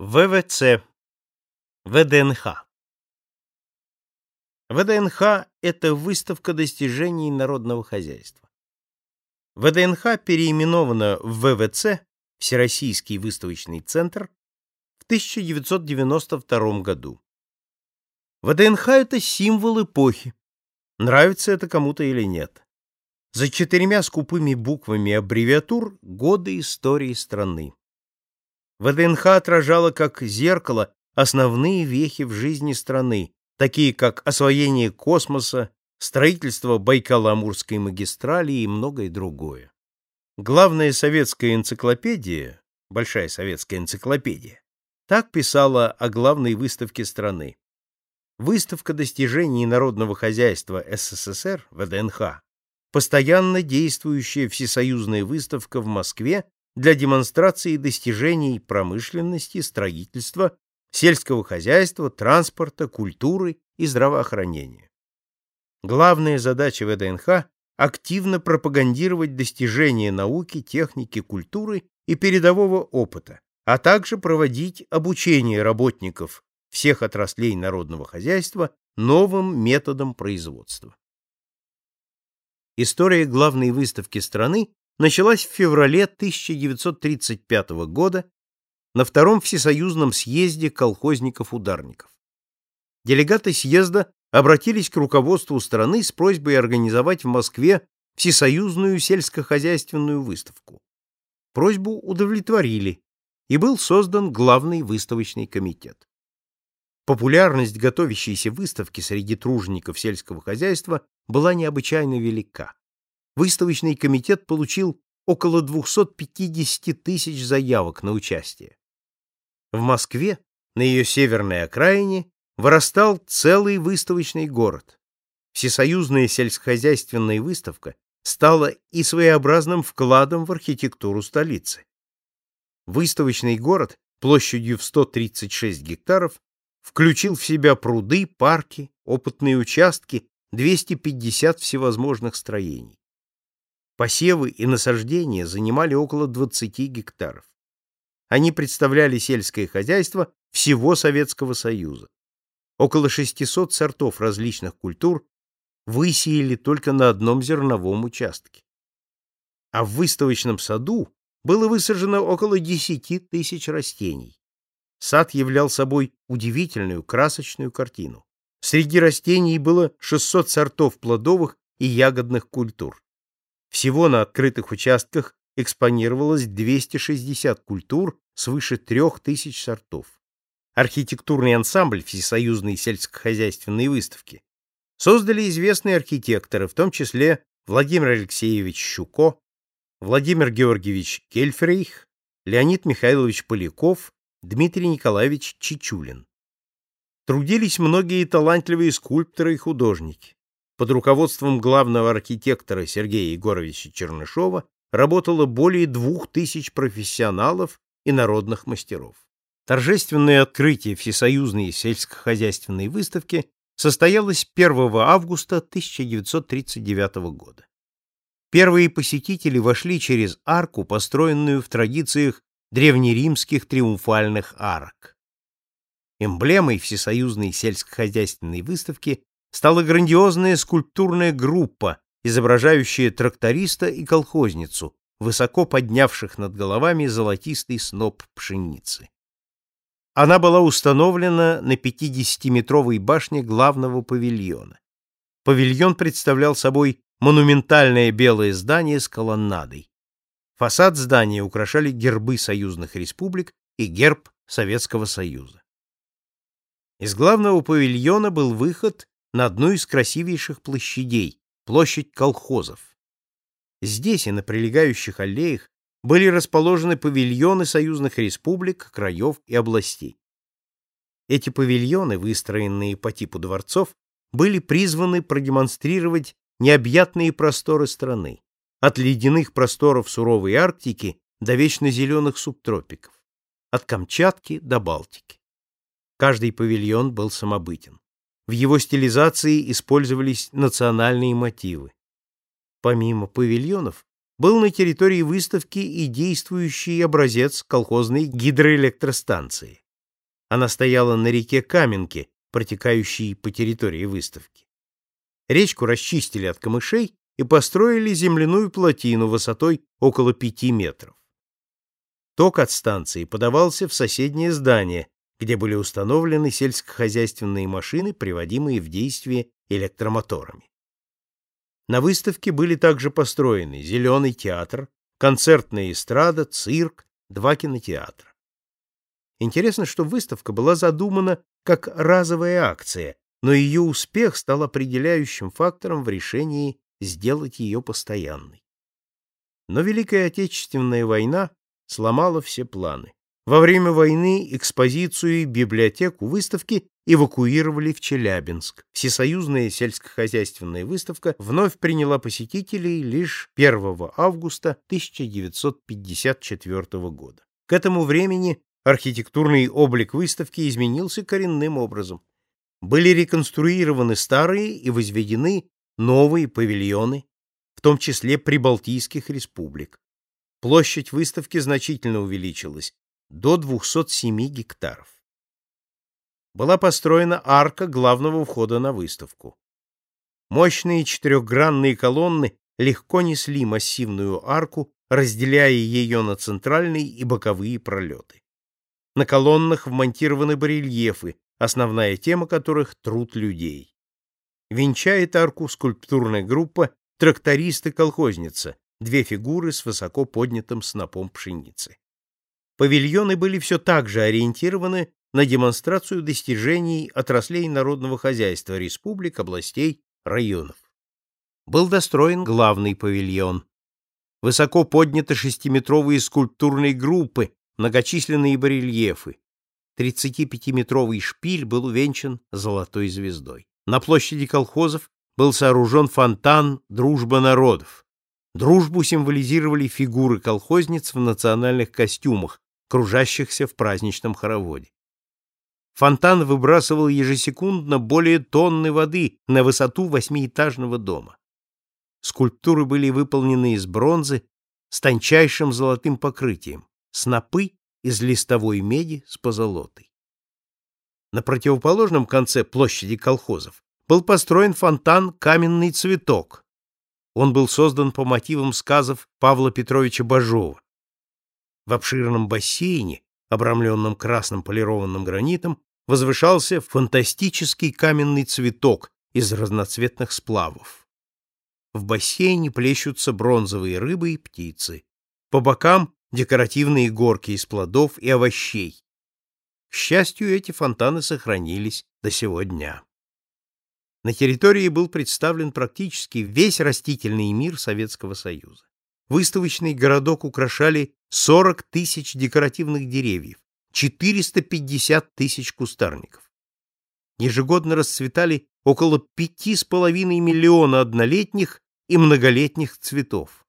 ВВЦ. ВДНХ. ВДНХ – это выставка достижений народного хозяйства. ВДНХ переименована в ВВЦ, Всероссийский выставочный центр, в 1992 году. ВДНХ – это символ эпохи, нравится это кому-то или нет. За четырьмя скупыми буквами аббревиатур – годы истории страны. ВДНХ отражала как зеркало основные вехи в жизни страны, такие как освоение космоса, строительство Байкало-Амурской магистрали и многое другое. Главная советская энциклопедия, Большая советская энциклопедия, так писала о главной выставке страны. Выставка достижений народного хозяйства СССР, ВДНХ, постоянно действующая всесоюзная выставка в Москве для демонстрации достижений промышленности, строительства, сельского хозяйства, транспорта, культуры и здравоохранения. Главная задача ВДНХ – активно пропагандировать достижения науки, техники, культуры и передового опыта, а также проводить обучение работников всех отраслей народного хозяйства новым методам производства. История главной выставки страны началась в феврале 1935 года на Втором Всесоюзном съезде колхозников-ударников. Делегаты съезда обратились к руководству страны с просьбой организовать в Москве всесоюзную сельскохозяйственную выставку. Просьбу удовлетворили, и был создан главный выставочный комитет. Популярность готовящейся выставки среди тружеников сельского хозяйства была необычайно велика выставочный комитет получил около 250 тысяч заявок на участие. В Москве, на ее северной окраине, вырастал целый выставочный город. Всесоюзная сельскохозяйственная выставка стала и своеобразным вкладом в архитектуру столицы. Выставочный город площадью в 136 гектаров включил в себя пруды, парки, опытные участки, 250 всевозможных строений. Посевы и насаждения занимали около 20 гектаров. Они представляли сельское хозяйство всего Советского Союза. Около 600 сортов различных культур высеяли только на одном зерновом участке. А в выставочном саду было высажено около 10 тысяч растений. Сад являл собой удивительную красочную картину. Среди растений было 600 сортов плодовых и ягодных культур. Всего на открытых участках экспонировалось 260 культур свыше 3000 сортов. Архитектурный ансамбль Всесоюзной сельскохозяйственной выставки создали известные архитекторы, в том числе Владимир Алексеевич Щуко, Владимир Георгиевич Кельфрейх, Леонид Михайлович Поляков, Дмитрий Николаевич Чичулин. Трудились многие талантливые скульпторы и художники. Под руководством главного архитектора Сергея Егоровича Чернышова работало более двух тысяч профессионалов и народных мастеров. Торжественное открытие Всесоюзной сельскохозяйственной выставки состоялось 1 августа 1939 года. Первые посетители вошли через арку, построенную в традициях древнеримских триумфальных арок. Эмблемой Всесоюзной сельскохозяйственной выставки стала грандиозная скульптурная группа, изображающая тракториста и колхозницу, высоко поднявших над головами золотистый сноп пшеницы. Она была установлена на 50-метровой башне главного павильона. Павильон представлял собой монументальное белое здание с колоннадой. Фасад здания украшали гербы союзных республик и герб Советского Союза. Из главного павильона был выход на одну из красивейших площадей – площадь колхозов. Здесь и на прилегающих аллеях были расположены павильоны союзных республик, краев и областей. Эти павильоны, выстроенные по типу дворцов, были призваны продемонстрировать необъятные просторы страны, от ледяных просторов суровой Арктики до вечно зеленых субтропиков, от Камчатки до Балтики. Каждый павильон был самобытен. В его стилизации использовались национальные мотивы. Помимо павильонов, был на территории выставки и действующий образец колхозной гидроэлектростанции. Она стояла на реке Каменке, протекающей по территории выставки. Речку расчистили от камышей и построили земляную плотину высотой около пяти метров. Ток от станции подавался в соседнее здание, где были установлены сельскохозяйственные машины, приводимые в действие электромоторами. На выставке были также построены зеленый театр, концертная эстрада, цирк, два кинотеатра. Интересно, что выставка была задумана как разовая акция, но ее успех стал определяющим фактором в решении сделать ее постоянной. Но Великая Отечественная война сломала все планы. Во время войны экспозицию библиотеку выставки эвакуировали в Челябинск. Всесоюзная сельскохозяйственная выставка вновь приняла посетителей лишь 1 августа 1954 года. К этому времени архитектурный облик выставки изменился коренным образом. Были реконструированы старые и возведены новые павильоны, в том числе прибалтийских республик. Площадь выставки значительно увеличилась до 207 гектаров. Была построена арка главного входа на выставку. Мощные четырехгранные колонны легко несли массивную арку, разделяя ее на центральные и боковые пролеты. На колоннах вмонтированы барельефы, основная тема которых — труд людей. Венчает арку скульптурная группа «Трактористы-колхозница», две фигуры с высоко поднятым снопом пшеницы. Павильоны были все так же ориентированы на демонстрацию достижений отраслей народного хозяйства республик, областей, районов. Был достроен главный павильон. Высоко подняты шестиметровые скульптурные группы, многочисленные барельефы. 35-метровый шпиль был увенчан золотой звездой. На площади колхозов был сооружен фонтан «Дружба народов». Дружбу символизировали фигуры колхозниц в национальных костюмах, кружащихся в праздничном хороводе. Фонтан выбрасывал ежесекундно более тонны воды на высоту восьмиэтажного дома. Скульптуры были выполнены из бронзы с тончайшим золотым покрытием, снопы из листовой меди с позолотой. На противоположном конце площади колхозов был построен фонтан «Каменный цветок». Он был создан по мотивам сказов Павла Петровича Бажова. В обширном бассейне обрамленном красным полированным гранитом, возвышался фантастический каменный цветок из разноцветных сплавов. В бассейне плещутся бронзовые рыбы и птицы. По бокам декоративные горки из плодов и овощей. К счастью, эти фонтаны сохранились до сего дня. На территории был представлен практически весь растительный мир Советского Союза. Выставочный городок украшали 40 тысяч декоративных деревьев, 450 тысяч кустарников. Ежегодно расцветали около 5,5 миллиона однолетних и многолетних цветов.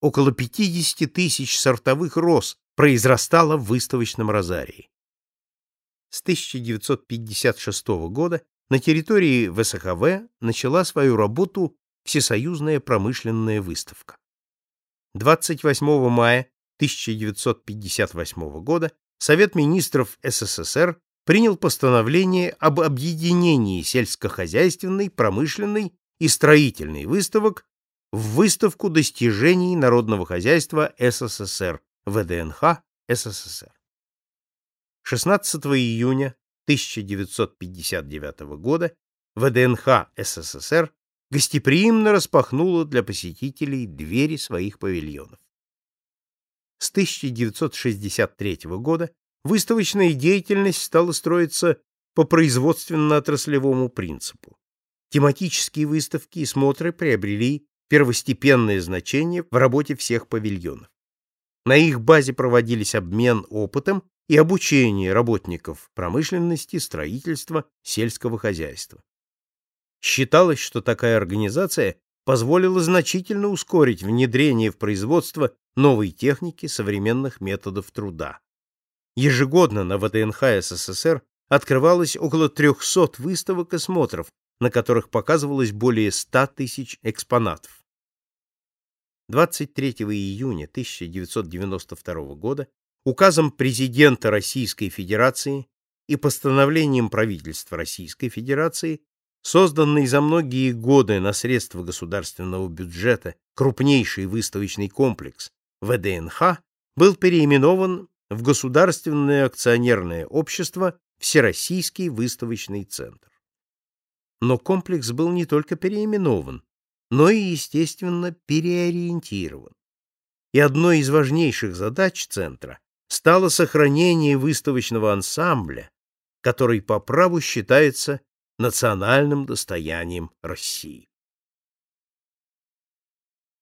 Около 50 тысяч сортовых роз произрастало в выставочном розарии. С 1956 года на территории ВСХВ начала свою работу Всесоюзная промышленная выставка. 28 мая 1958 года Совет министров СССР принял постановление об объединении сельскохозяйственной, промышленной и строительной выставок в выставку достижений народного хозяйства СССР ВДНХ СССР. 16 июня 1959 года ВДНХ СССР гостеприимно распахнула для посетителей двери своих павильонов. С 1963 года выставочная деятельность стала строиться по производственно-отраслевому принципу. Тематические выставки и смотры приобрели первостепенное значение в работе всех павильонов. На их базе проводились обмен опытом и обучение работников промышленности, строительства, сельского хозяйства. Считалось, что такая организация позволила значительно ускорить внедрение в производство новой техники современных методов труда. Ежегодно на ВДНХ СССР открывалось около 300 выставок и смотров, на которых показывалось более 100 тысяч экспонатов. 23 июня 1992 года указом президента Российской Федерации и постановлением правительства Российской Федерации, созданный за многие годы на средства государственного бюджета крупнейший выставочный комплекс ВДНХ, был переименован в Государственное акционерное общество Всероссийский выставочный центр. Но комплекс был не только переименован, но и, естественно, переориентирован. И одной из важнейших задач центра стало сохранение выставочного ансамбля, который по праву считается национальным достоянием России.